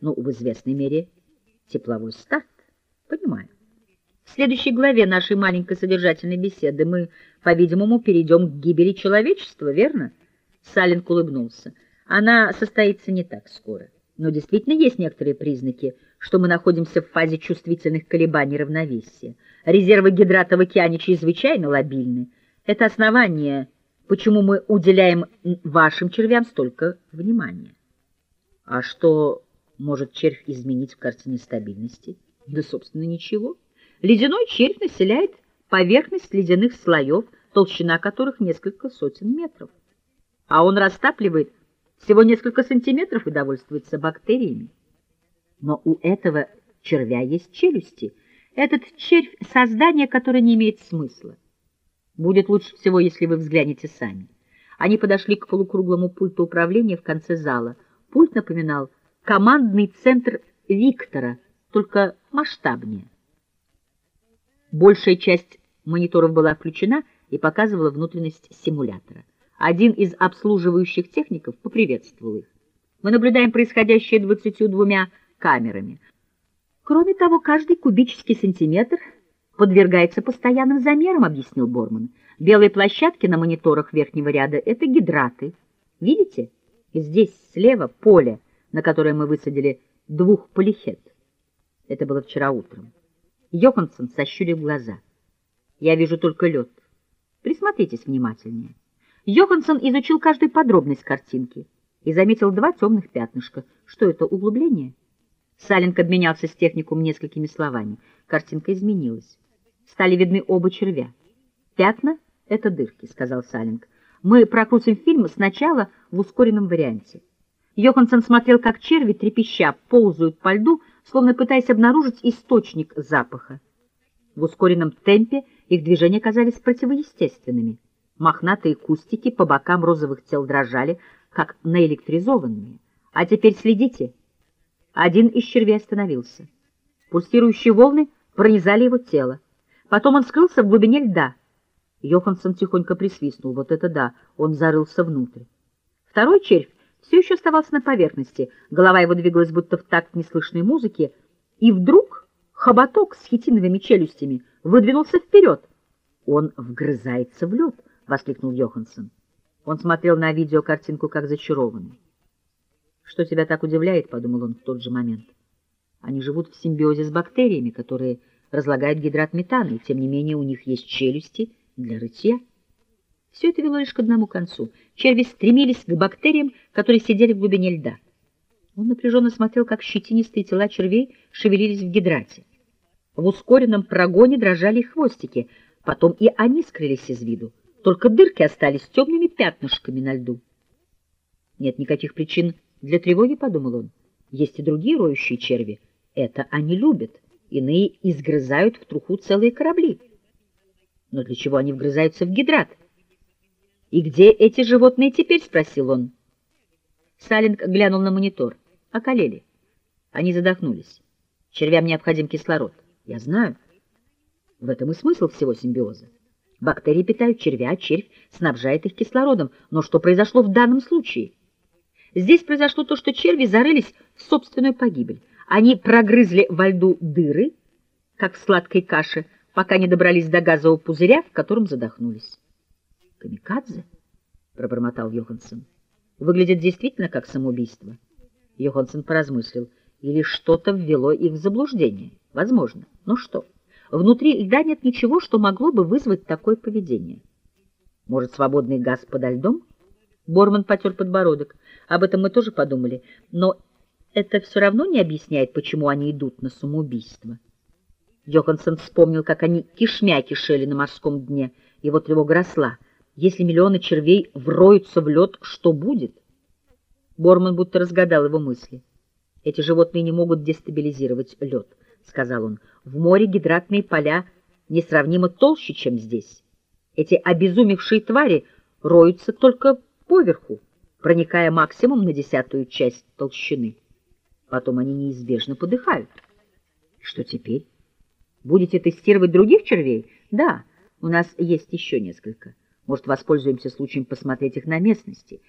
Ну, в известной мере тепловой старт. Понимаю. В следующей главе нашей маленькой содержательной беседы мы, по-видимому, перейдем к гибели человечества, верно? Салинг улыбнулся. Она состоится не так скоро. Но действительно есть некоторые признаки, что мы находимся в фазе чувствительных колебаний равновесия. Резервы гидрата в океане чрезвычайно лобильны. Это основание, почему мы уделяем вашим червям столько внимания. А что может червь изменить в картине стабильности? Да, собственно, ничего. Ледяной червь населяет поверхность ледяных слоев, толщина которых несколько сотен метров. А он растапливает всего несколько сантиметров и довольствуется бактериями. Но у этого червя есть челюсти. Этот червь — создание, которое не имеет смысла. Будет лучше всего, если вы взглянете сами. Они подошли к полукруглому пульту управления в конце зала. Пульт напоминал командный центр Виктора, только масштабнее. Большая часть мониторов была включена и показывала внутренность симулятора. Один из обслуживающих техников поприветствовал их. Мы наблюдаем происходящее двадцатью двумя камерами. Кроме того, каждый кубический сантиметр подвергается постоянным замерам, объяснил Борман. Белые площадки на мониторах верхнего ряда — это гидраты. Видите? Здесь слева поле, на которое мы высадили двух полихет. Это было вчера утром. Йоханссон сощурил глаза. Я вижу только лед. Присмотритесь внимательнее. Йоханссон изучил каждую подробность картинки и заметил два темных пятнышка. Что это, углубление? Саленко обменялся с техникум несколькими словами. Картинка изменилась. Стали видны оба червя. «Пятна — это дырки», — сказал Саленко. «Мы прокрутим фильм сначала в ускоренном варианте». Йоханссон смотрел, как черви, трепеща, ползают по льду, словно пытаясь обнаружить источник запаха. В ускоренном темпе их движения казались противоестественными. Мохнатые кустики по бокам розовых тел дрожали, как наэлектризованные. А теперь следите. Один из червей остановился. Пульсирующие волны пронизали его тело. Потом он скрылся в глубине льда. Йоханссон тихонько присвистнул. Вот это да, он зарылся внутрь. Второй червь все еще оставался на поверхности. Голова его двигалась будто в такт неслышной музыки. И вдруг хоботок с хитиновыми челюстями выдвинулся вперед. Он вгрызается в лед. — воскликнул Йоханссон. Он смотрел на видеокартинку как зачарованный. «Что тебя так удивляет?» — подумал он в тот же момент. «Они живут в симбиозе с бактериями, которые разлагают гидрат метана, и тем не менее у них есть челюсти для рытья». Все это вело лишь к одному концу. Черви стремились к бактериям, которые сидели в глубине льда. Он напряженно смотрел, как щетинистые тела червей шевелились в гидрате. В ускоренном прогоне дрожали их хвостики, потом и они скрылись из виду. Только дырки остались темными пятнышками на льду. Нет никаких причин для тревоги, — подумал он. Есть и другие роющие черви. Это они любят. Иные изгрызают в труху целые корабли. Но для чего они вгрызаются в гидрат? «И где эти животные теперь?» — спросил он. Салинг глянул на монитор. Околели. Они задохнулись. Червям необходим кислород. Я знаю. В этом и смысл всего симбиоза. Бактерии питают червя, червь снабжает их кислородом. Но что произошло в данном случае? Здесь произошло то, что черви зарылись в собственную погибель. Они прогрызли во льду дыры, как в сладкой каше, пока не добрались до газового пузыря, в котором задохнулись. «Камикадзе?» — пробормотал Йоханссон. «Выглядит действительно как самоубийство». Йоханссон поразмыслил. «Или что-то ввело их в заблуждение? Возможно. Но что?» Внутри льда нет ничего, что могло бы вызвать такое поведение. Может, свободный газ подо льдом? Борман потер подбородок. Об этом мы тоже подумали. Но это все равно не объясняет, почему они идут на самоубийство. Йоханссон вспомнил, как они кишмя кишели на морском дне. Его тревога росла. Если миллионы червей вроются в лед, что будет? Борман будто разгадал его мысли. Эти животные не могут дестабилизировать лед. — сказал он, — в море гидратные поля несравнимо толще, чем здесь. Эти обезумевшие твари роются только поверху, проникая максимум на десятую часть толщины. Потом они неизбежно подыхают. Что теперь? Будете тестировать других червей? Да, у нас есть еще несколько. Может, воспользуемся случаем посмотреть их на местности.